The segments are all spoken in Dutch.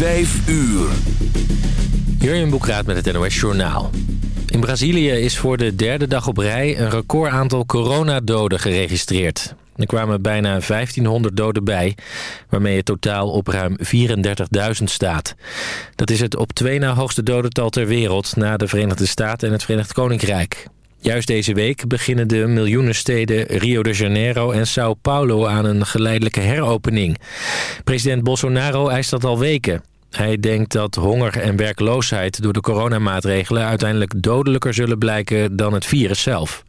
Vijf uur. Jurjen Boekraat met het NOS Journaal. In Brazilië is voor de derde dag op rij een record aantal coronadoden geregistreerd. Er kwamen bijna 1500 doden bij, waarmee het totaal op ruim 34.000 staat. Dat is het op twee na hoogste dodental ter wereld... na de Verenigde Staten en het Verenigd Koninkrijk. Juist deze week beginnen de miljoenensteden Rio de Janeiro en Sao Paulo aan een geleidelijke heropening. President Bolsonaro eist dat al weken. Hij denkt dat honger en werkloosheid door de coronamaatregelen uiteindelijk dodelijker zullen blijken dan het virus zelf.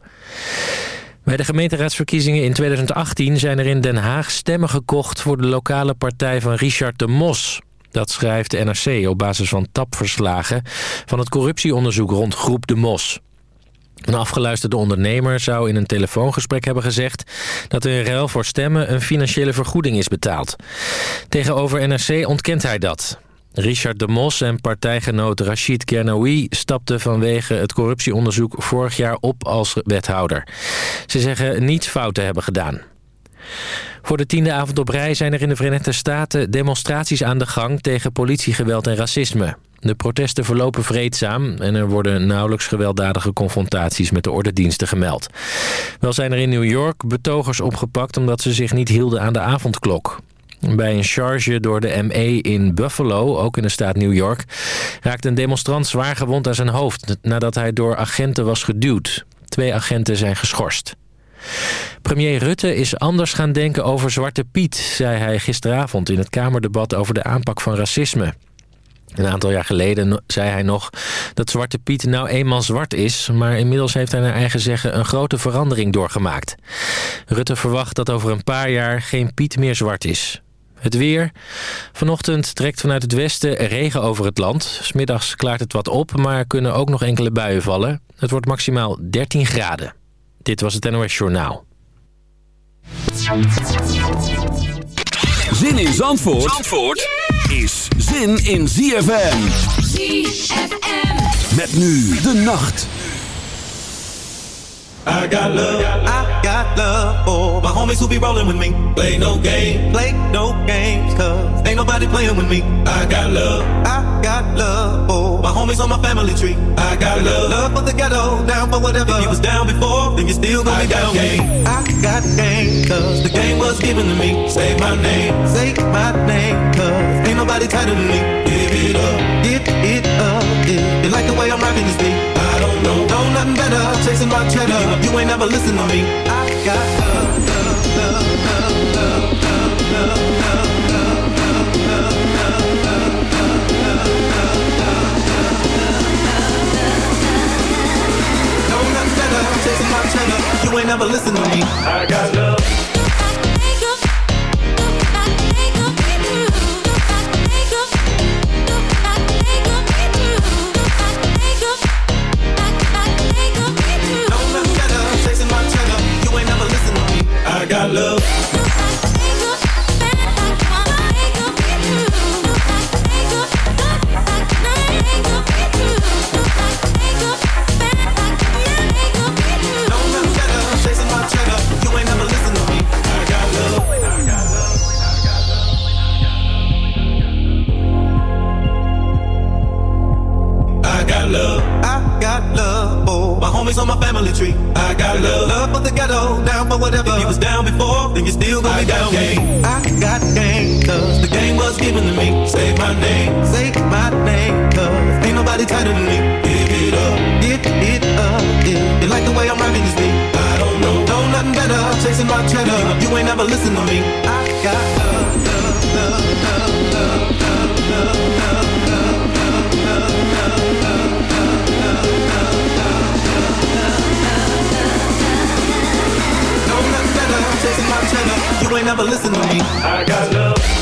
Bij de gemeenteraadsverkiezingen in 2018 zijn er in Den Haag stemmen gekocht voor de lokale partij van Richard de Mos. Dat schrijft NRC op basis van tapverslagen van het corruptieonderzoek rond Groep de Mos. Een afgeluisterde ondernemer zou in een telefoongesprek hebben gezegd... dat er in ruil voor stemmen een financiële vergoeding is betaald. Tegenover NRC ontkent hij dat. Richard de Mos en partijgenoot Rachid Kernoui stapten vanwege het corruptieonderzoek vorig jaar op als wethouder. Ze zeggen niets fout te hebben gedaan. Voor de tiende avond op rij zijn er in de Verenigde Staten demonstraties aan de gang tegen politiegeweld en racisme. De protesten verlopen vreedzaam en er worden nauwelijks gewelddadige confrontaties met de ordendiensten gemeld. Wel zijn er in New York betogers opgepakt omdat ze zich niet hielden aan de avondklok. Bij een charge door de ME in Buffalo, ook in de staat New York... raakte een demonstrant zwaar gewond aan zijn hoofd... nadat hij door agenten was geduwd. Twee agenten zijn geschorst. Premier Rutte is anders gaan denken over Zwarte Piet... zei hij gisteravond in het Kamerdebat over de aanpak van racisme. Een aantal jaar geleden zei hij nog dat Zwarte Piet nou eenmaal zwart is... maar inmiddels heeft hij naar eigen zeggen een grote verandering doorgemaakt. Rutte verwacht dat over een paar jaar geen Piet meer zwart is. Het weer. Vanochtend trekt vanuit het westen regen over het land. Smiddags klaart het wat op, maar kunnen ook nog enkele buien vallen. Het wordt maximaal 13 graden. Dit was het NOS Journaal. Zin in Zandvoort, Zandvoort is zin in ZFM. ZFM. Met nu de nacht. I got love, I got love for my homies who be rolling with me. Play no game, play no games, cause ain't nobody playing with me. I got love, I got love for my homies on my family tree. I got love, love for the ghetto, down for whatever. If you was down before, then you still gonna I be down. Game. I got game, cause the game was given to me. Say my name, say my name, cause ain't nobody tighter than me. Give it up, give it up, yeah. You like the way I'm rocking this beat? Better, chasing my cheddar. You ain't never listen to me. I got love, love, love, love, love, love, love, love, Chasing my cheddar, you ain't never listen to me. I got love. Got love. My homies on my family tree. I got love, love for the ghetto, down for whatever. If you was down before, then you still gonna I be down. Game. I got game, cause the game was given to me. Say my name, say my name, cause ain't nobody tighter than me. Give it up, give it up, yeah. You like the way I'm rhyming this beat? I don't know, know nothing better. Chasing my cheddar, you ain't never listen to me. I got love, love, love, love, love, love, love. love. My. You ain't never listen to me. I got love.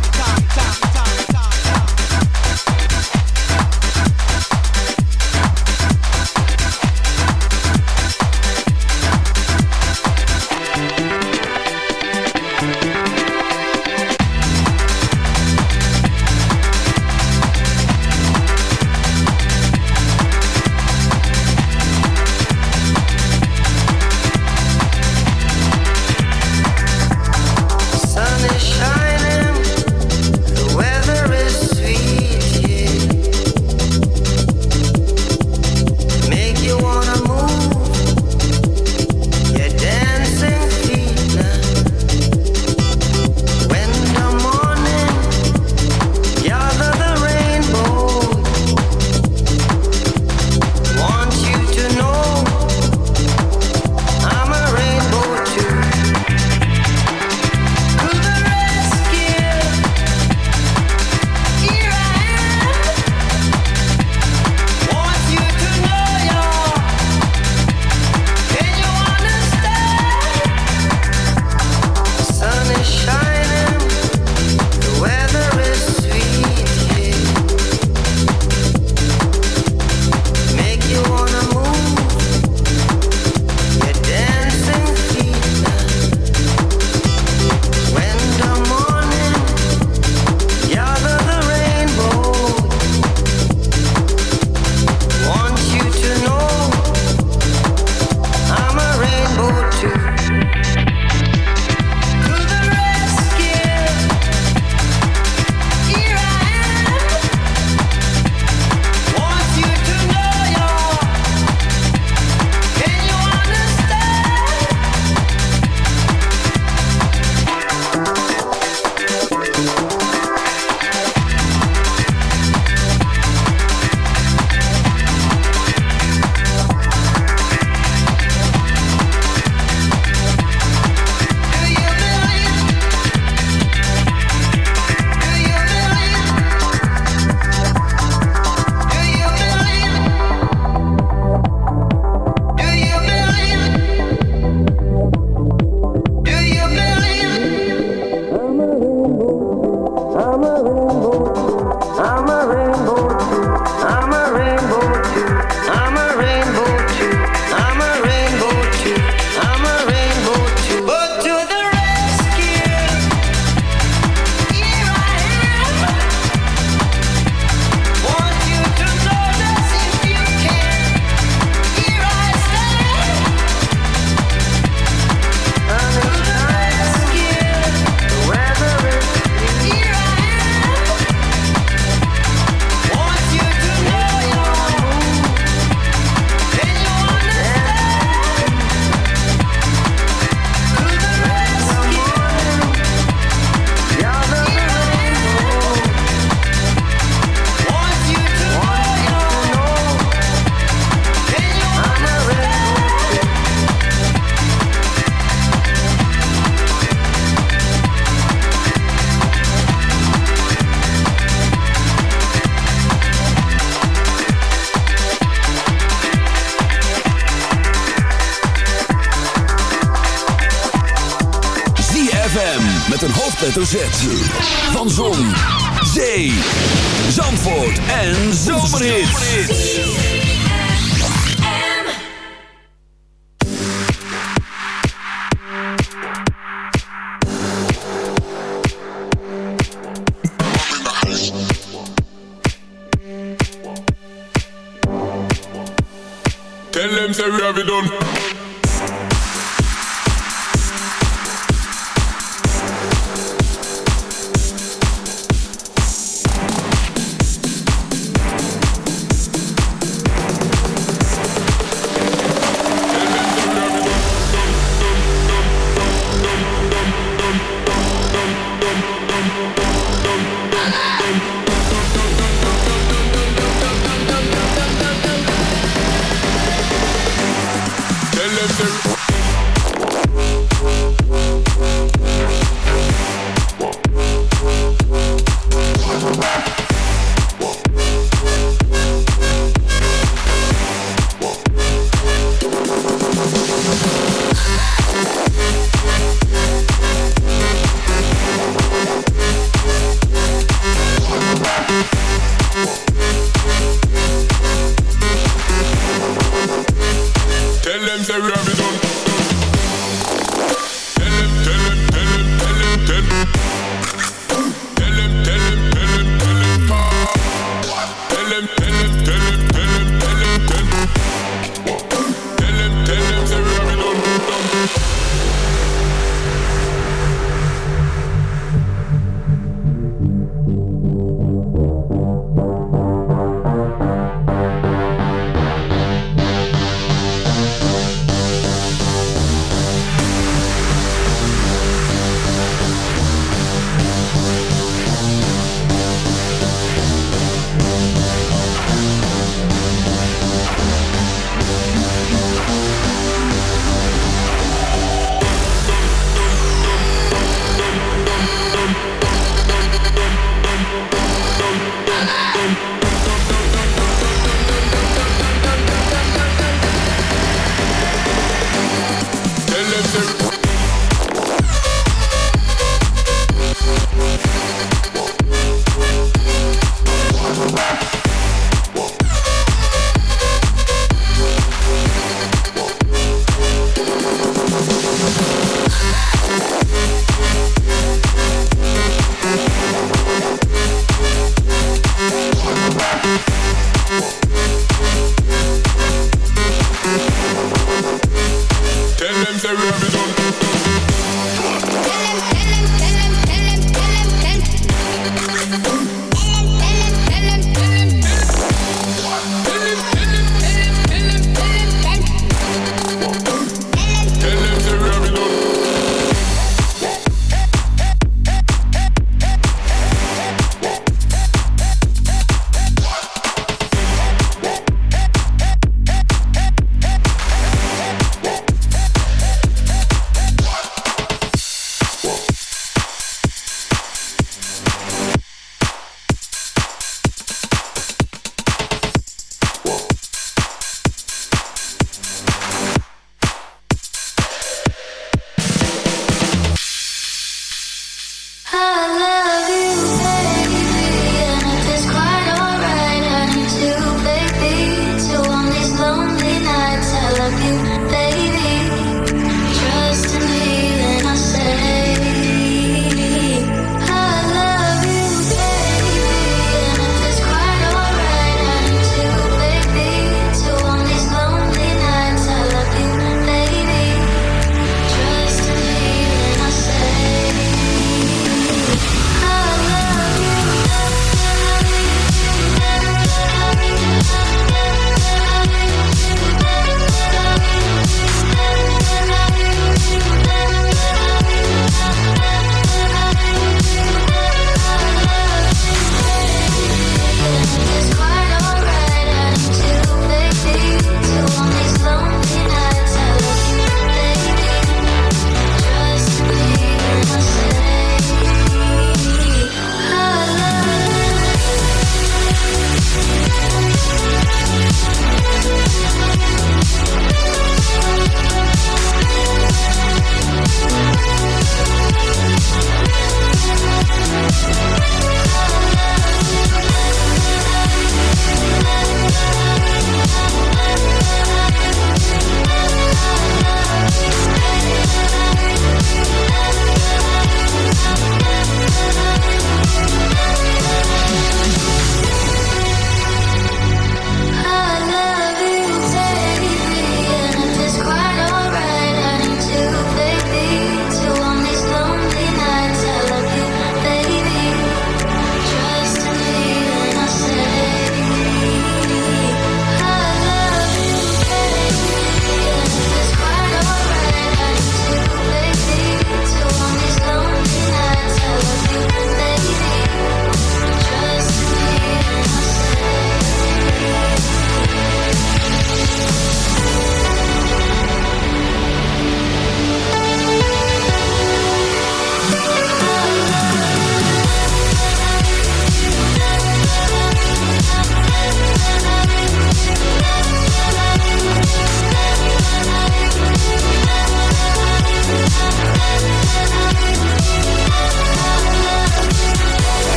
Alive.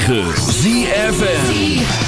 106.9 ZFN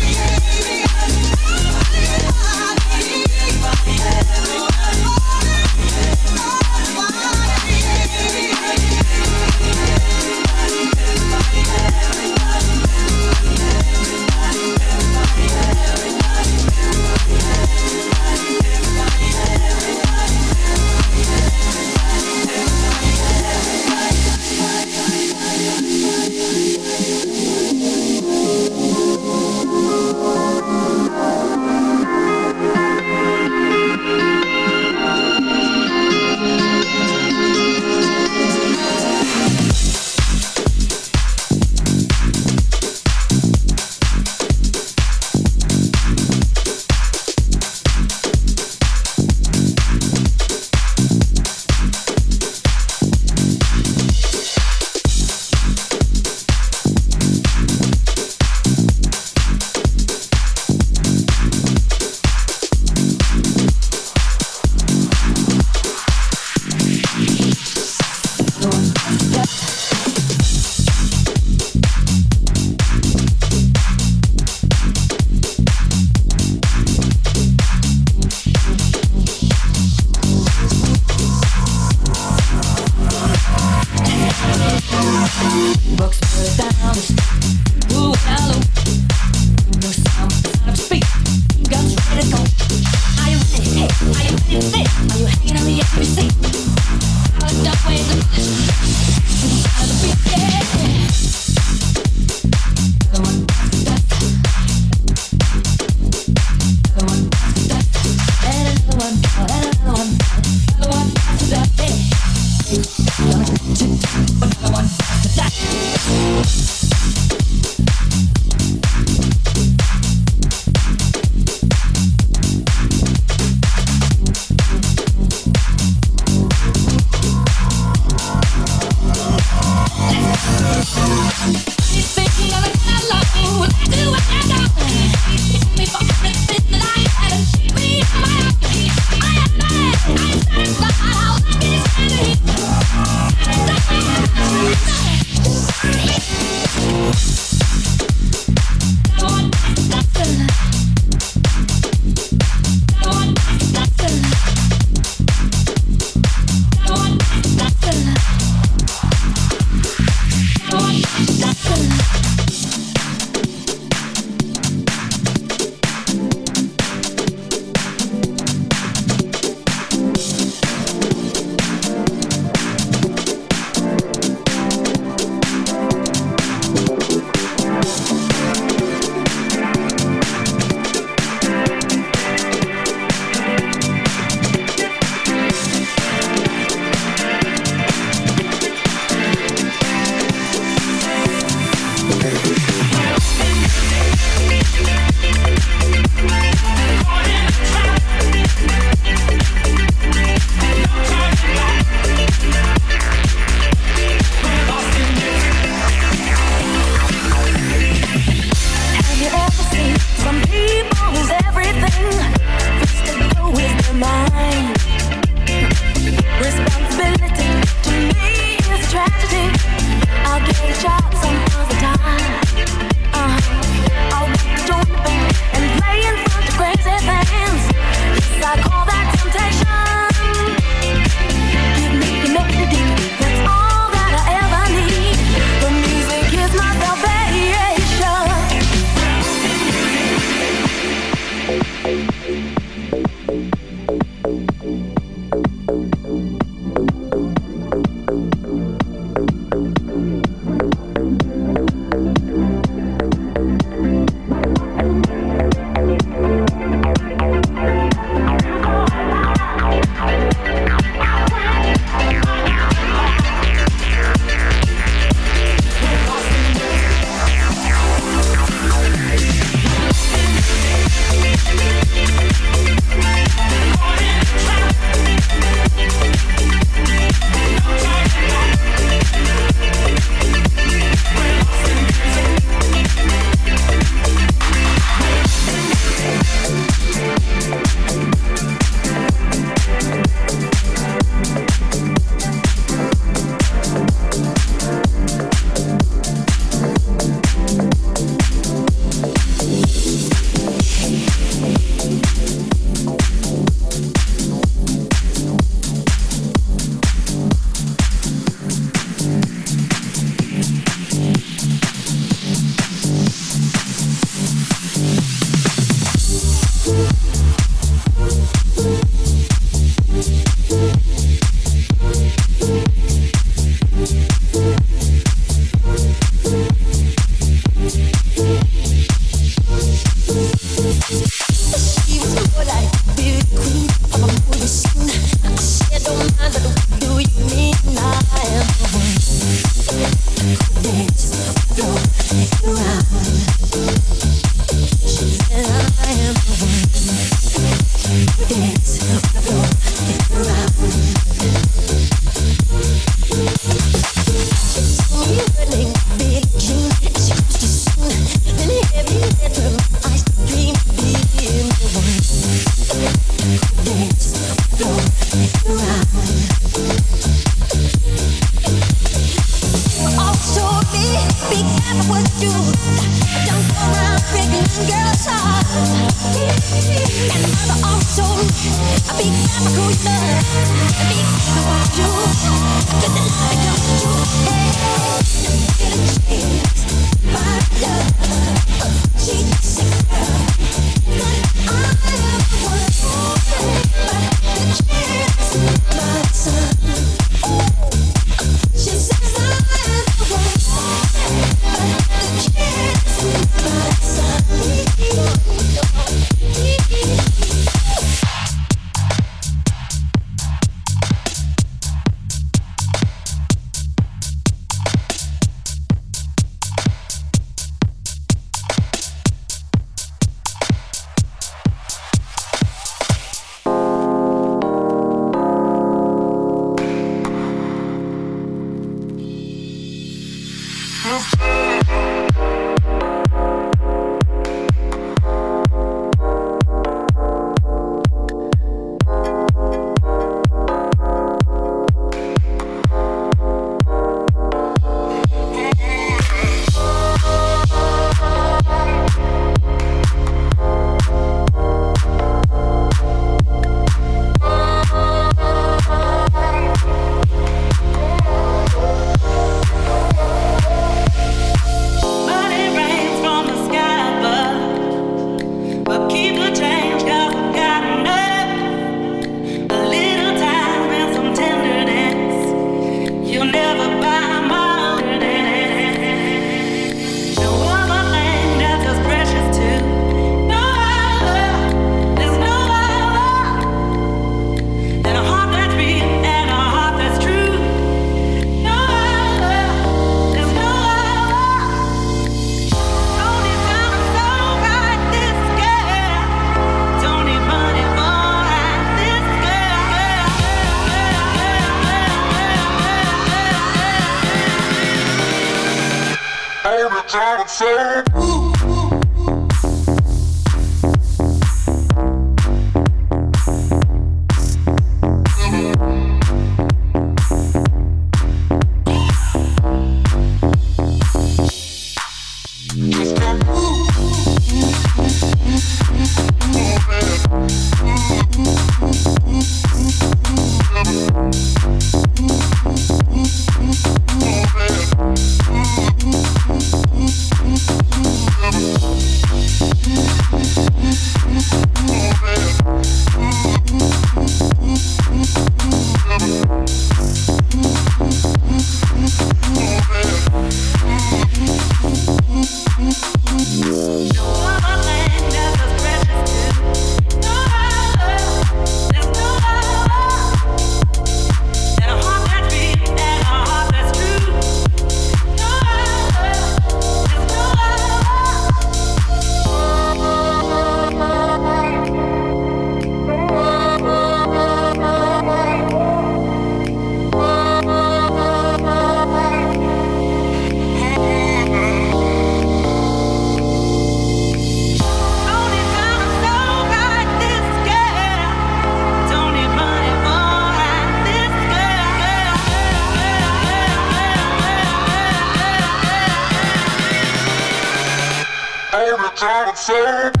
soul.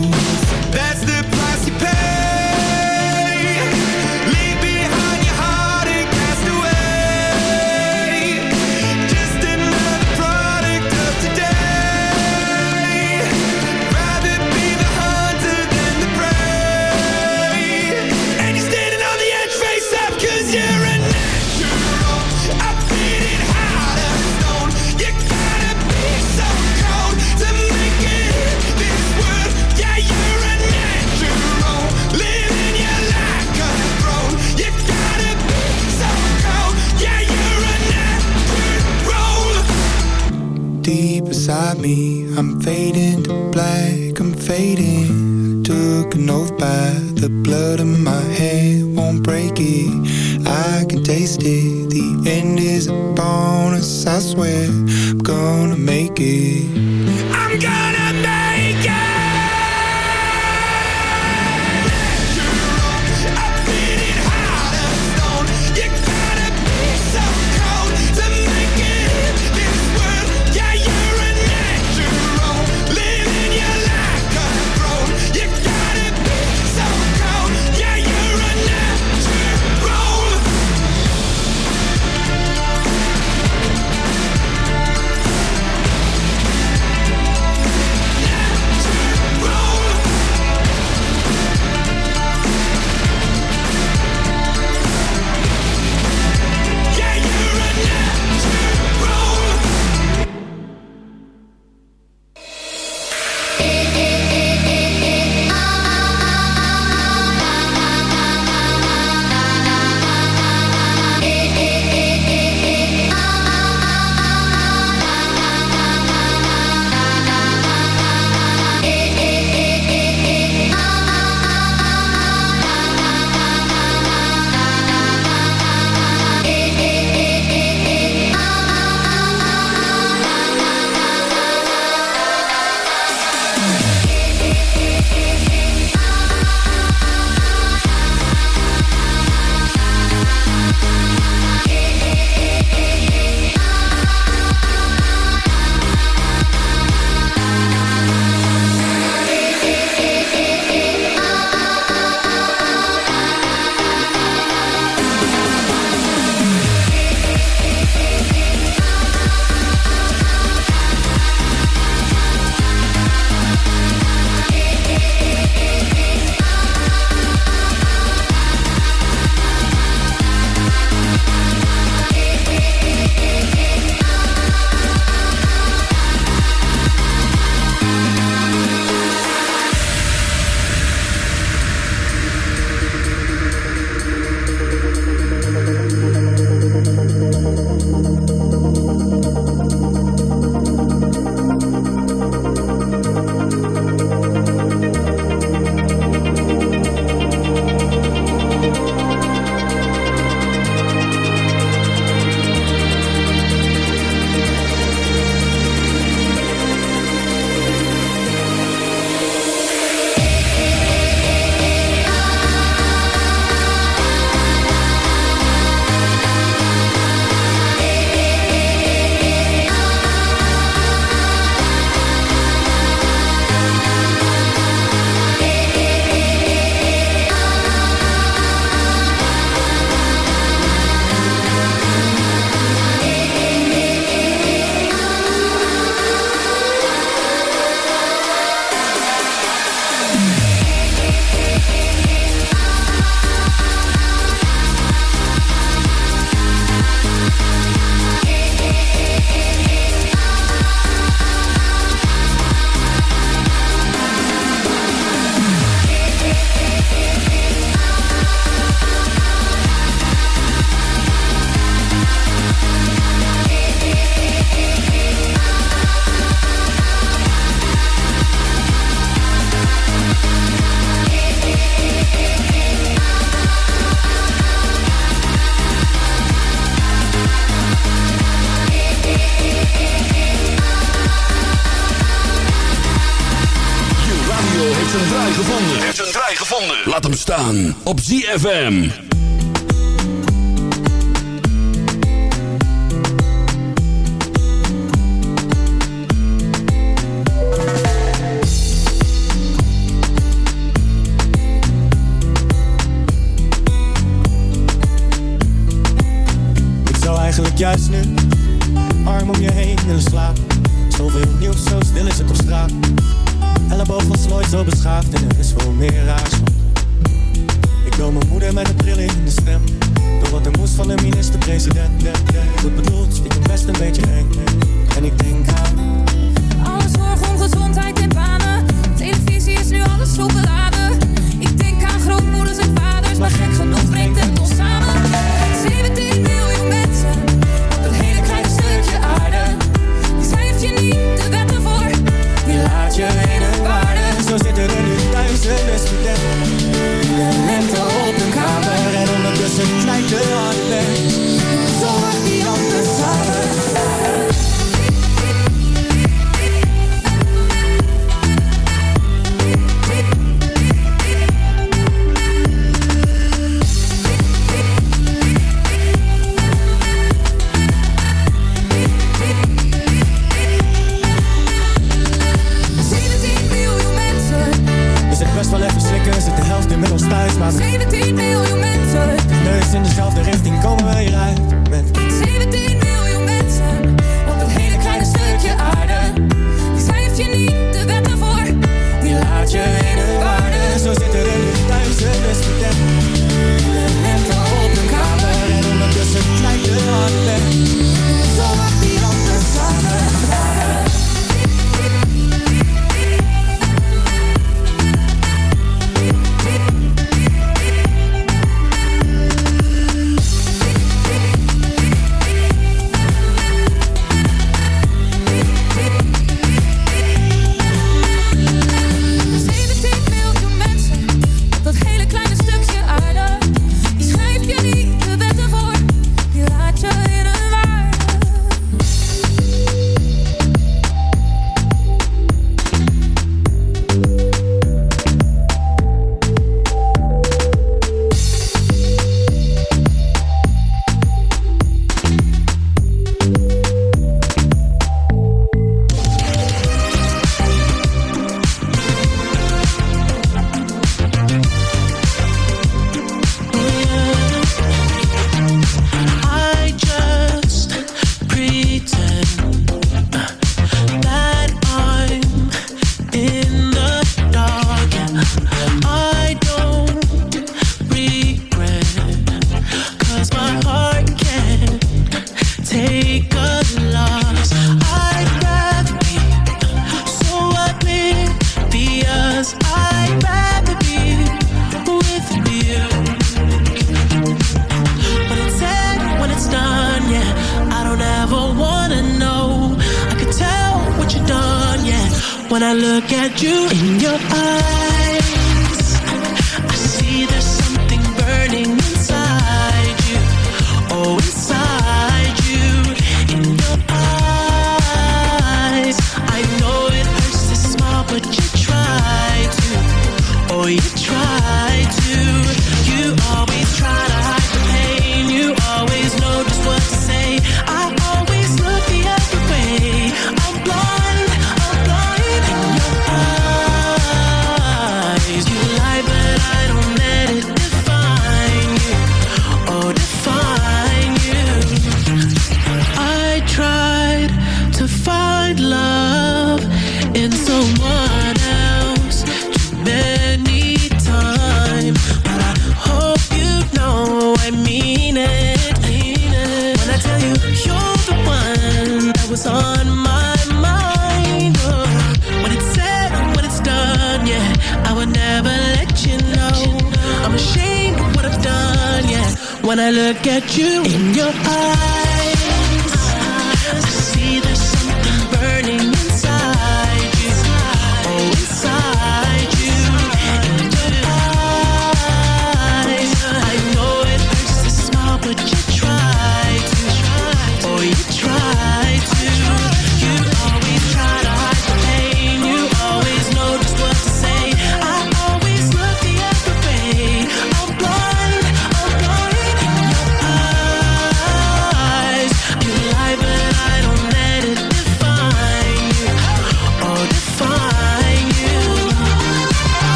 ZFM.